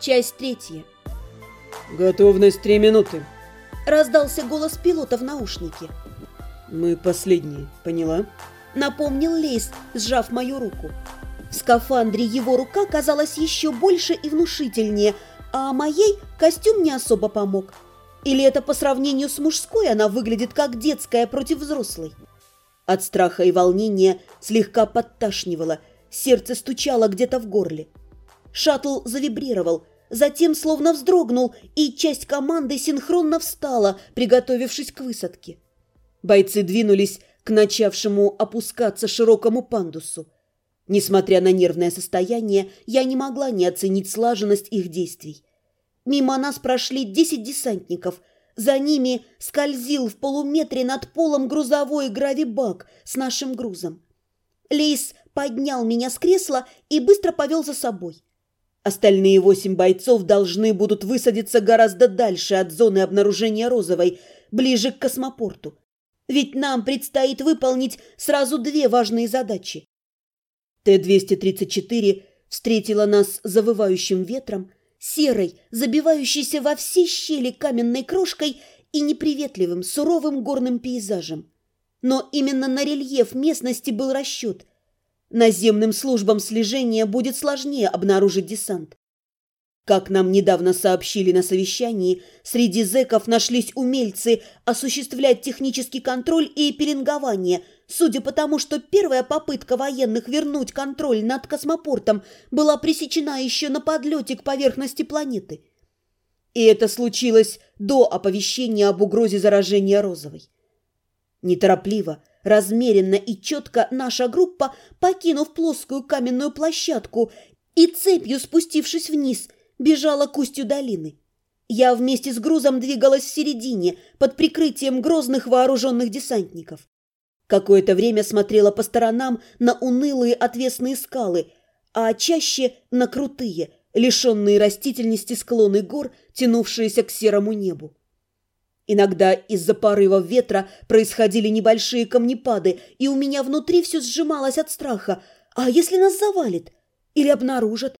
Часть третья. «Готовность три минуты», — раздался голос пилота в наушнике. «Мы последние, поняла?» — напомнил Лейс, сжав мою руку. В скафандре его рука казалась еще больше и внушительнее, а моей костюм не особо помог. Или это по сравнению с мужской она выглядит как детская против взрослой? От страха и волнения слегка подташнивало, сердце стучало где-то в горле. Шаттл завибрировал, затем словно вздрогнул, и часть команды синхронно встала, приготовившись к высадке. Бойцы двинулись к начавшему опускаться широкому пандусу. Несмотря на нервное состояние, я не могла не оценить слаженность их действий. Мимо нас прошли десять десантников. За ними скользил в полуметре над полом грузовой гравибак с нашим грузом. Лейс поднял меня с кресла и быстро повел за собой. Остальные восемь бойцов должны будут высадиться гораздо дальше от зоны обнаружения Розовой, ближе к космопорту. Ведь нам предстоит выполнить сразу две важные задачи. Т-234 встретила нас завывающим ветром, серой, забивающейся во все щели каменной крошкой и неприветливым, суровым горным пейзажем. Но именно на рельеф местности был расчет. Наземным службам слежения будет сложнее обнаружить десант. Как нам недавно сообщили на совещании, среди зэков нашлись умельцы осуществлять технический контроль и пеленгование – Судя по тому, что первая попытка военных вернуть контроль над космопортом была пресечена еще на подлете к поверхности планеты. И это случилось до оповещения об угрозе заражения розовой. Неторопливо, размеренно и четко наша группа, покинув плоскую каменную площадку и цепью спустившись вниз, бежала к устью долины. Я вместе с грузом двигалась в середине, под прикрытием грозных вооруженных десантников. Какое-то время смотрела по сторонам на унылые отвесные скалы, а чаще на крутые, лишенные растительности склоны гор, тянувшиеся к серому небу. Иногда из-за порывов ветра происходили небольшие камнепады, и у меня внутри все сжималось от страха. А если нас завалит? Или обнаружат?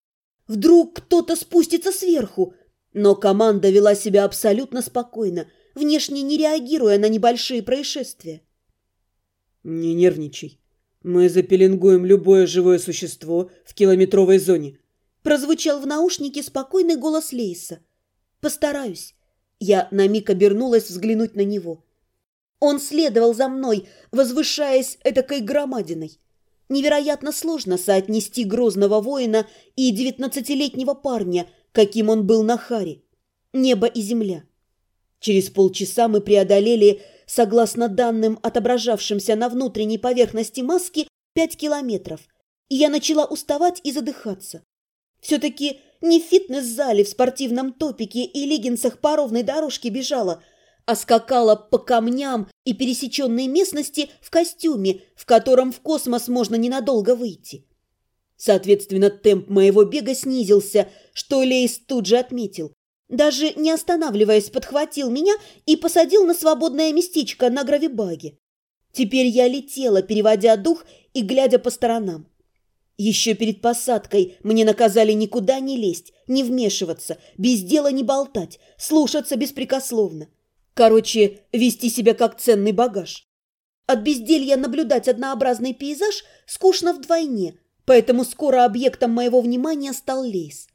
Вдруг кто-то спустится сверху? Но команда вела себя абсолютно спокойно, внешне не реагируя на небольшие происшествия. «Не нервничай. Мы запеленгуем любое живое существо в километровой зоне». Прозвучал в наушнике спокойный голос Лейса. «Постараюсь». Я на миг обернулась взглянуть на него. Он следовал за мной, возвышаясь этакой громадиной. Невероятно сложно соотнести грозного воина и девятнадцатилетнего парня, каким он был на Харе. Небо и земля. Через полчаса мы преодолели согласно данным, отображавшимся на внутренней поверхности маски, пять километров, и я начала уставать и задыхаться. Все-таки не в фитнес-зале в спортивном топике и леггинсах по ровной дорожке бежала, а скакала по камням и пересеченной местности в костюме, в котором в космос можно ненадолго выйти. Соответственно, темп моего бега снизился, что Лейс тут же отметил. Даже не останавливаясь, подхватил меня и посадил на свободное местечко на гравибаге. Теперь я летела, переводя дух и глядя по сторонам. Еще перед посадкой мне наказали никуда не лезть, не вмешиваться, без дела не болтать, слушаться беспрекословно. Короче, вести себя как ценный багаж. От безделья наблюдать однообразный пейзаж скучно вдвойне, поэтому скоро объектом моего внимания стал лес.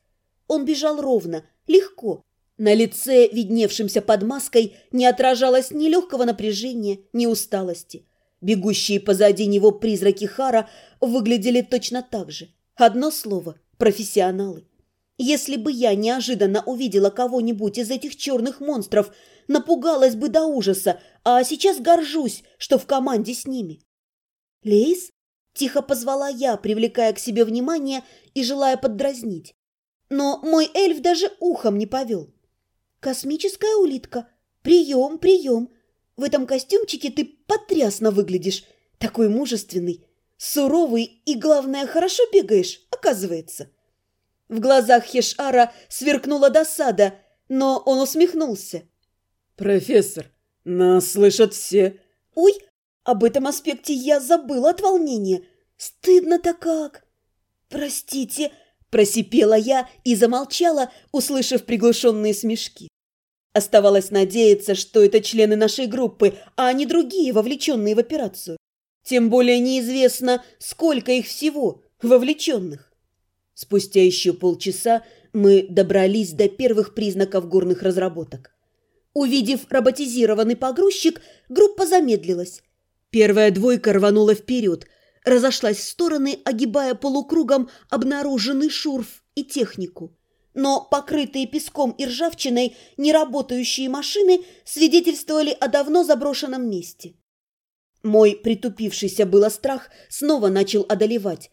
Он бежал ровно, легко. На лице, видневшемся под маской, не отражалось ни легкого напряжения, ни усталости. Бегущие позади него призраки Хара выглядели точно так же. Одно слово – профессионалы. Если бы я неожиданно увидела кого-нибудь из этих черных монстров, напугалась бы до ужаса, а сейчас горжусь, что в команде с ними. «Лейс?» – тихо позвала я, привлекая к себе внимание и желая поддразнить. Но мой эльф даже ухом не повел. «Космическая улитка. Прием, прием. В этом костюмчике ты потрясно выглядишь. Такой мужественный, суровый и, главное, хорошо бегаешь, оказывается». В глазах Хешара сверкнула досада, но он усмехнулся. «Профессор, нас слышат все». «Ой, об этом аспекте я забыла от волнения. Стыдно-то как!» «Простите, Просипела я и замолчала, услышав приглушенные смешки. Оставалось надеяться, что это члены нашей группы, а не другие, вовлеченные в операцию. Тем более неизвестно, сколько их всего вовлеченных. Спустя еще полчаса мы добрались до первых признаков горных разработок. Увидев роботизированный погрузчик, группа замедлилась. Первая двойка рванула вперед, разошлась в стороны, огибая полукругом обнаруженный шурф и технику. Но покрытые песком и ржавчиной неработающие машины свидетельствовали о давно заброшенном месте. Мой притупившийся было страх снова начал одолевать,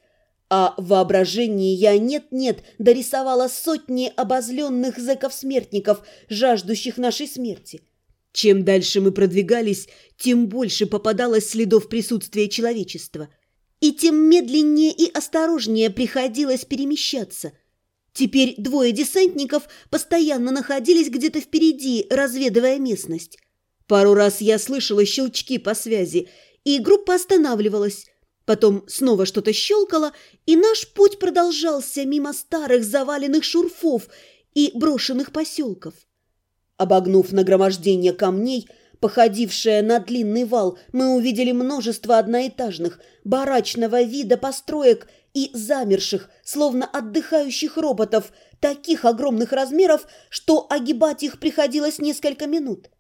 а в воображении я нет-нет дорисовала сотни обозленных зэков-смертников, жаждущих нашей смерти. Чем дальше мы продвигались, тем больше попадалось следов присутствия человечества. И тем медленнее и осторожнее приходилось перемещаться. Теперь двое десантников постоянно находились где-то впереди, разведывая местность. Пару раз я слышала щелчки по связи, и группа останавливалась, Потом снова что-то щелкало, и наш путь продолжался мимо старых заваленных шурфов и брошенных поселков. Обогнув нагромождение камней, походившее на длинный вал, мы увидели множество одноэтажных, барачного вида построек и замерших, словно отдыхающих роботов, таких огромных размеров, что огибать их приходилось несколько минут.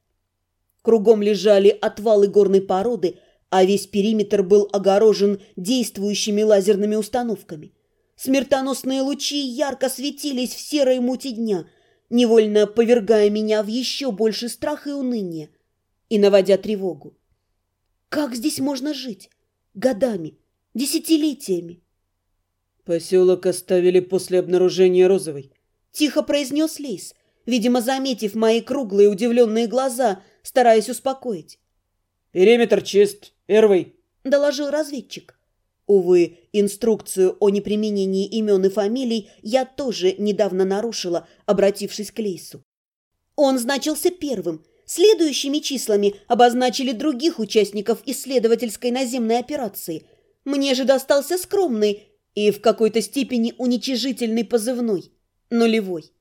Кругом лежали отвалы горной породы – а весь периметр был огорожен действующими лазерными установками. Смертоносные лучи ярко светились в серой мути дня, невольно повергая меня в еще больше страха и уныния и наводя тревогу. Как здесь можно жить? Годами, десятилетиями. «Поселок оставили после обнаружения Розовой», — тихо произнес Лейс, видимо, заметив мои круглые удивленные глаза, стараясь успокоить. «Периметр чист. Первый», — доложил разведчик. Увы, инструкцию о неприменении имен и фамилий я тоже недавно нарушила, обратившись к Лейсу. Он значился первым. Следующими числами обозначили других участников исследовательской наземной операции. Мне же достался скромный и в какой-то степени уничижительный позывной – нулевой.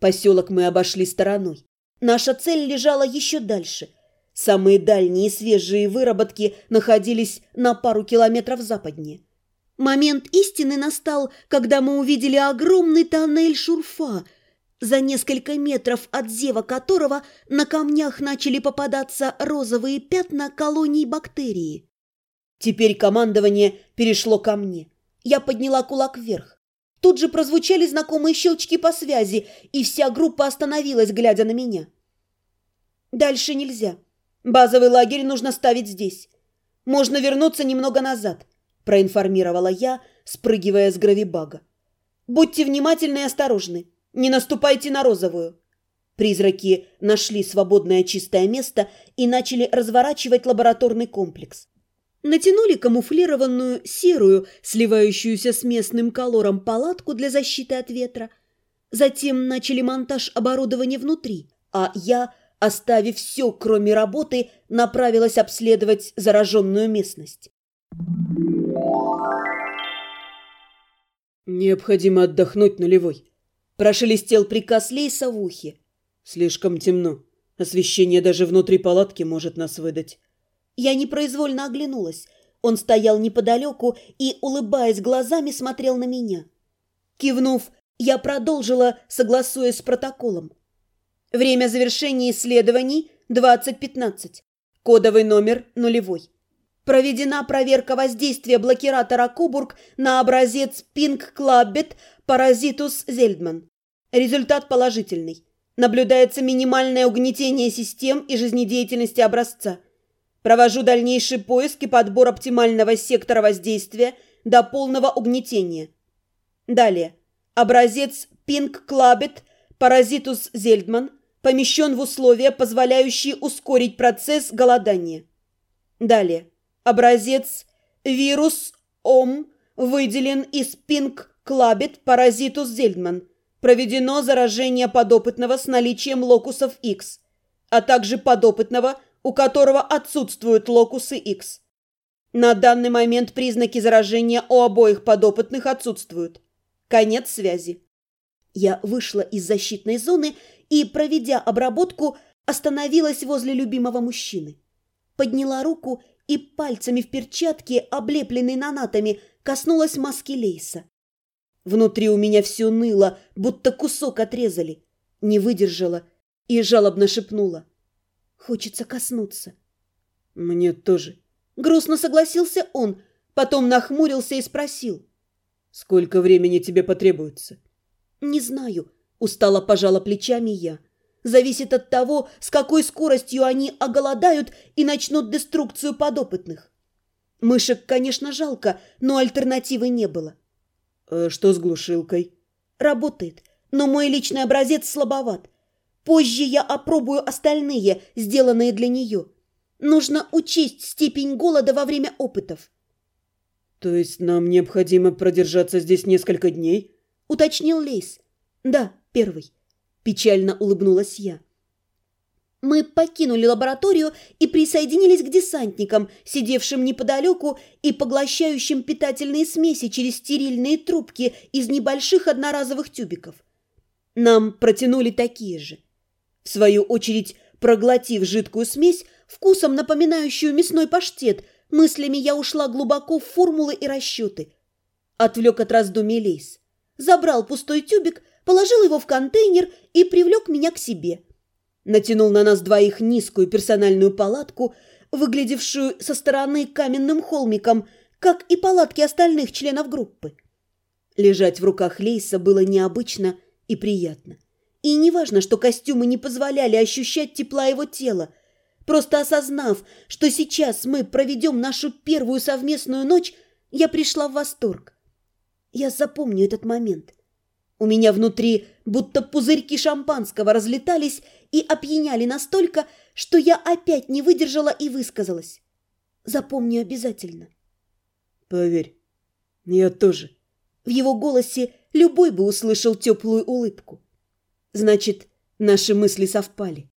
Поселок мы обошли стороной. Наша цель лежала еще дальше – Самые дальние и свежие выработки находились на пару километров западнее. Момент истины настал, когда мы увидели огромный тоннель шурфа, за несколько метров от зева которого на камнях начали попадаться розовые пятна колоний бактерии. Теперь командование перешло ко мне. Я подняла кулак вверх. Тут же прозвучали знакомые щелчки по связи, и вся группа остановилась, глядя на меня. Дальше нельзя. Базовый лагерь нужно ставить здесь. Можно вернуться немного назад, проинформировала я, спрыгивая с гравибага. Будьте внимательны и осторожны. Не наступайте на розовую. Призраки нашли свободное чистое место и начали разворачивать лабораторный комплекс. Натянули камуфлированную серую, сливающуюся с местным колором палатку для защиты от ветра. Затем начали монтаж оборудования внутри, а я оставив все, кроме работы, направилась обследовать зараженную местность. «Необходимо отдохнуть нулевой», – прошелестел приказ Лейса в ухе. «Слишком темно. Освещение даже внутри палатки может нас выдать». Я непроизвольно оглянулась. Он стоял неподалеку и, улыбаясь глазами, смотрел на меня. Кивнув, я продолжила, согласуясь с протоколом. Время завершения исследований 2015. Кодовый номер нулевой. Проведена проверка воздействия блокиратора Кубург на образец Pink Clubbet Parasitus Зельдман. Результат положительный. Наблюдается минимальное угнетение систем и жизнедеятельности образца. Провожу дальнейший поиск и подбор оптимального сектора воздействия до полного угнетения. Далее. Образец Pink Clubbet Parasitus Зельдман помещен в условия, позволяющие ускорить процесс голодания. Далее. Образец вирус ОМ выделен из Пинк Клабет паразитус Зельдман. Проведено заражение подопытного с наличием локусов X, а также подопытного, у которого отсутствуют локусы X. На данный момент признаки заражения у обоих подопытных отсутствуют. Конец связи. Я вышла из защитной зоны и, проведя обработку, остановилась возле любимого мужчины. Подняла руку и пальцами в перчатке, облепленной нанатами, коснулась маски Лейса. Внутри у меня все ныло, будто кусок отрезали. Не выдержала и жалобно шепнула. Хочется коснуться. Мне тоже. Грустно согласился он, потом нахмурился и спросил. Сколько времени тебе потребуется? Не знаю, устало пожала плечами я. Зависит от того, с какой скоростью они оголодают и начнут деструкцию подопытных. Мышек, конечно, жалко, но альтернативы не было. Э, что с глушилкой? Работает, но мой личный образец слабоват. Позже я опробую остальные, сделанные для нее. Нужно учесть степень голода во время опытов. То есть нам необходимо продержаться здесь несколько дней? Уточнил Лейс. Да, первый. Печально улыбнулась я. Мы покинули лабораторию и присоединились к десантникам, сидевшим неподалеку и поглощающим питательные смеси через стерильные трубки из небольших одноразовых тюбиков. Нам протянули такие же. В свою очередь, проглотив жидкую смесь, вкусом напоминающую мясной паштет, мыслями я ушла глубоко в формулы и расчеты. Отвлек от раздумий Лейс. Забрал пустой тюбик, положил его в контейнер и привлек меня к себе. Натянул на нас двоих низкую персональную палатку, выглядевшую со стороны каменным холмиком, как и палатки остальных членов группы. Лежать в руках Лейса было необычно и приятно. И неважно, что костюмы не позволяли ощущать тепла его тела. Просто осознав, что сейчас мы проведем нашу первую совместную ночь, я пришла в восторг. Я запомню этот момент. У меня внутри будто пузырьки шампанского разлетались и опьяняли настолько, что я опять не выдержала и высказалась. Запомню обязательно. Поверь, я тоже. В его голосе любой бы услышал теплую улыбку. Значит, наши мысли совпали.